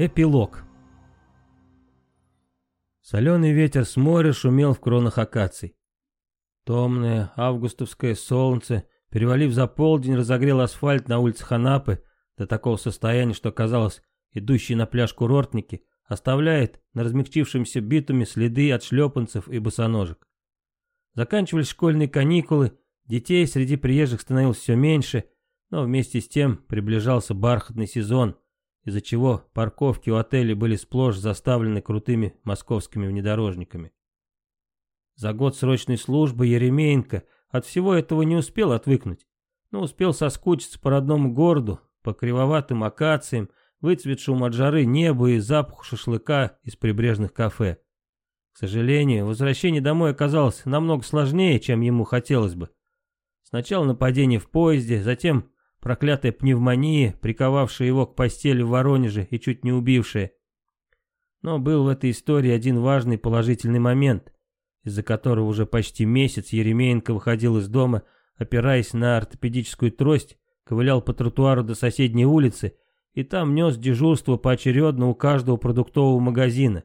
Эпилог. Соленый ветер с моря шумел в кронах акаций. Томное августовское солнце, перевалив за полдень, разогрел асфальт на улицах Анапы до такого состояния, что, казалось, идущие на пляж курортники оставляет на размягчившемся битуме следы от шлепанцев и босоножек. Заканчивались школьные каникулы, детей среди приезжих становилось все меньше, но вместе с тем приближался бархатный сезон – из-за чего парковки у отеля были сплошь заставлены крутыми московскими внедорожниками. За год срочной службы Еремеенко от всего этого не успел отвыкнуть, но успел соскучиться по родному городу, по кривоватым акациям, выцветшему от жары небу и запаху шашлыка из прибрежных кафе. К сожалению, возвращение домой оказалось намного сложнее, чем ему хотелось бы. Сначала нападение в поезде, затем проклятая пневмония, приковавшая его к постели в Воронеже и чуть не убившая. Но был в этой истории один важный положительный момент, из-за которого уже почти месяц Еремеенко выходил из дома, опираясь на ортопедическую трость, ковылял по тротуару до соседней улицы и там нес дежурство поочередно у каждого продуктового магазина.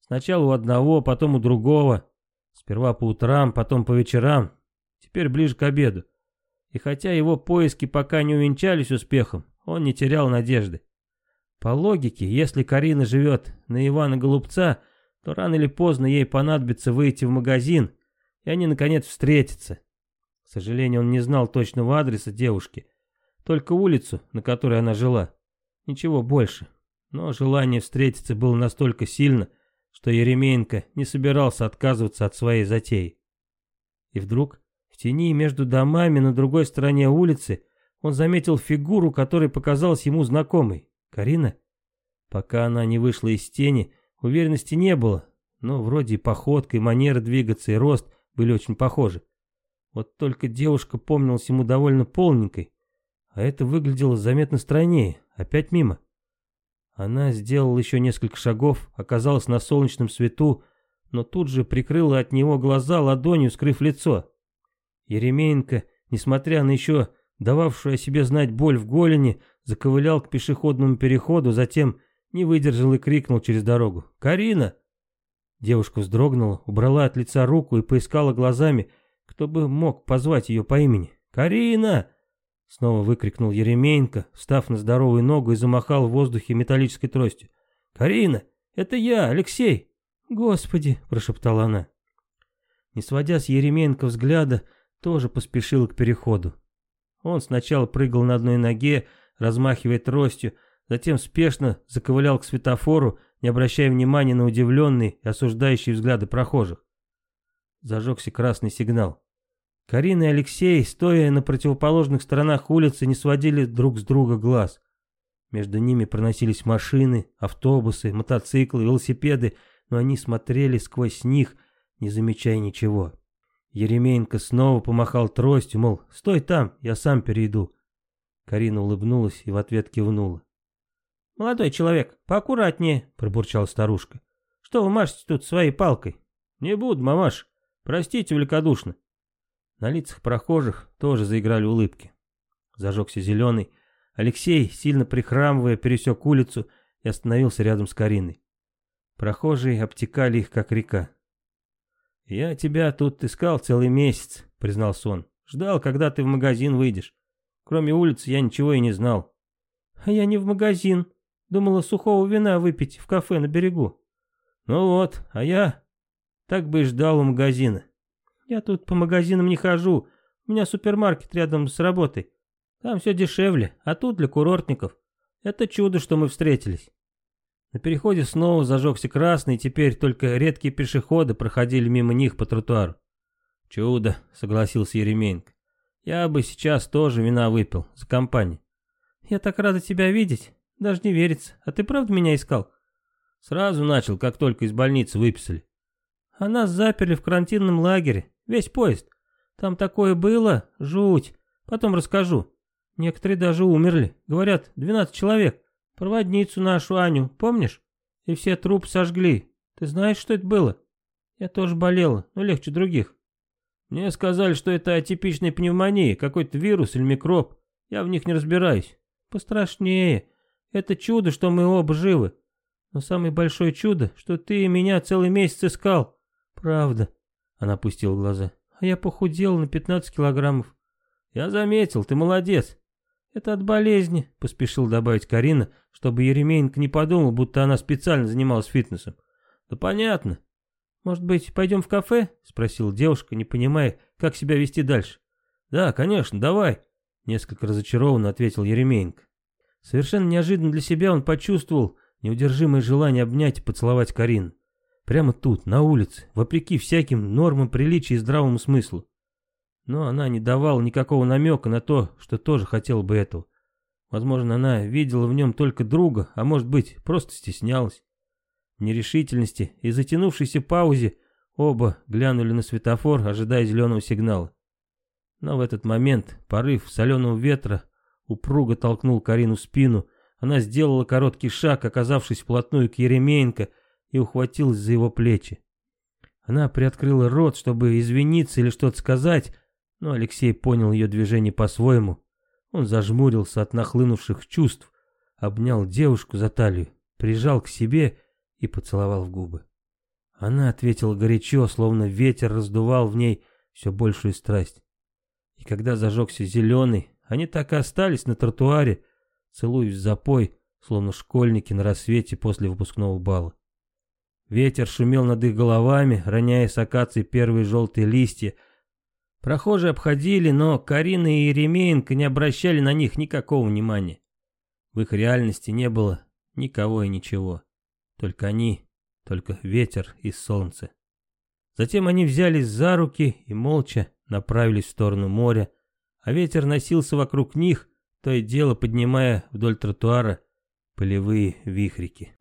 Сначала у одного, потом у другого. Сперва по утрам, потом по вечерам. Теперь ближе к обеду. И хотя его поиски пока не увенчались успехом, он не терял надежды. По логике, если Карина живет на Ивана Голубца, то рано или поздно ей понадобится выйти в магазин, и они наконец встретятся. К сожалению, он не знал точного адреса девушки, только улицу, на которой она жила. Ничего больше. Но желание встретиться было настолько сильно, что Еремеенко не собирался отказываться от своей затеи. И вдруг в тени между домами на другой стороне улицы он заметил фигуру, которая показалась ему знакомой. Карина? Пока она не вышла из тени, уверенности не было, но вроде и походка, и манера двигаться, и рост были очень похожи. Вот только девушка помнилась ему довольно полненькой, а это выглядело заметно стройнее, опять мимо. Она сделала еще несколько шагов, оказалась на солнечном свету, но тут же прикрыла от него глаза ладонью, скрыв лицо. Еременко, несмотря на еще дававшую о себе знать боль в голени, заковылял к пешеходному переходу, затем не выдержал и крикнул через дорогу. «Карина!» Девушка вздрогнула, убрала от лица руку и поискала глазами, кто бы мог позвать ее по имени. «Карина!» Снова выкрикнул Еременко, встав на здоровую ногу и замахал в воздухе металлической тростью. «Карина! Это я, Алексей!» «Господи!» – прошептала она. Не сводя с Еременко взгляда, тоже поспешил к переходу. Он сначала прыгал на одной ноге, размахивая тростью, затем спешно заковылял к светофору, не обращая внимания на удивленные и осуждающие взгляды прохожих. Зажегся красный сигнал. Карина и Алексей, стоя на противоположных сторонах улицы, не сводили друг с друга глаз. Между ними проносились машины, автобусы, мотоциклы, велосипеды, но они смотрели сквозь них, не замечая ничего. Еремеенко снова помахал тростью, мол, стой там, я сам перейду. Карина улыбнулась и в ответ кивнула. «Молодой человек, поаккуратнее», — пробурчала старушка. «Что вы машете тут своей палкой?» «Не буду, мамаш. Простите великодушно». На лицах прохожих тоже заиграли улыбки. Зажегся зеленый. Алексей, сильно прихрамывая, пересек улицу и остановился рядом с Кариной. Прохожие обтекали их, как река. «Я тебя тут искал целый месяц», — признался он. «Ждал, когда ты в магазин выйдешь. Кроме улицы я ничего и не знал». «А я не в магазин. Думала сухого вина выпить в кафе на берегу». «Ну вот, а я так бы и ждал у магазина». «Я тут по магазинам не хожу. У меня супермаркет рядом с работой. Там все дешевле, а тут для курортников. Это чудо, что мы встретились». На переходе снова зажегся красный, и теперь только редкие пешеходы проходили мимо них по тротуару. «Чудо», — согласился Еременко. «Я бы сейчас тоже вина выпил за компанию». «Я так рада тебя видеть, даже не верится. А ты правда меня искал?» «Сразу начал, как только из больницы выписали». «А нас заперли в карантинном лагере, весь поезд. Там такое было, жуть. Потом расскажу. Некоторые даже умерли, говорят, 12 человек. Проводницу нашу Аню, помнишь? И все трупы сожгли. Ты знаешь, что это было? Я тоже болела, но легче других. Мне сказали, что это атипичная пневмония, какой-то вирус или микроб. Я в них не разбираюсь. Пострашнее. Это чудо, что мы оба живы. Но самое большое чудо, что ты меня целый месяц искал. Правда. Она опустила глаза. А я похудела на 15 килограммов. Я заметил, ты молодец. «Это от болезни», — поспешил добавить Карина, чтобы Еремейник не подумал, будто она специально занималась фитнесом. «Да понятно». «Может быть, пойдем в кафе?» — спросила девушка, не понимая, как себя вести дальше. «Да, конечно, давай», — несколько разочарованно ответил Еремейник. Совершенно неожиданно для себя он почувствовал неудержимое желание обнять и поцеловать Карину. Прямо тут, на улице, вопреки всяким нормам приличия и здравому смыслу. Но она не давала никакого намека на то, что тоже хотела бы этого. Возможно, она видела в нем только друга, а может быть, просто стеснялась. В нерешительности и затянувшейся паузе оба глянули на светофор, ожидая зеленого сигнала. Но в этот момент порыв соленого ветра упруго толкнул Карину в спину. Она сделала короткий шаг, оказавшись вплотную к Еремеенко, и ухватилась за его плечи. Она приоткрыла рот, чтобы извиниться или что-то сказать, но Алексей понял ее движение по-своему. Он зажмурился от нахлынувших чувств, обнял девушку за талию, прижал к себе и поцеловал в губы. Она ответила горячо, словно ветер раздувал в ней все большую страсть. И когда зажегся зеленый, они так и остались на тротуаре, целуясь запой, словно школьники на рассвете после выпускного бала. Ветер шумел над их головами, роняя с акации первые желтые листья, Прохожие обходили, но Карина и Еремеенко не обращали на них никакого внимания. В их реальности не было никого и ничего. Только они, только ветер и солнце. Затем они взялись за руки и молча направились в сторону моря, а ветер носился вокруг них, то и дело поднимая вдоль тротуара полевые вихрики.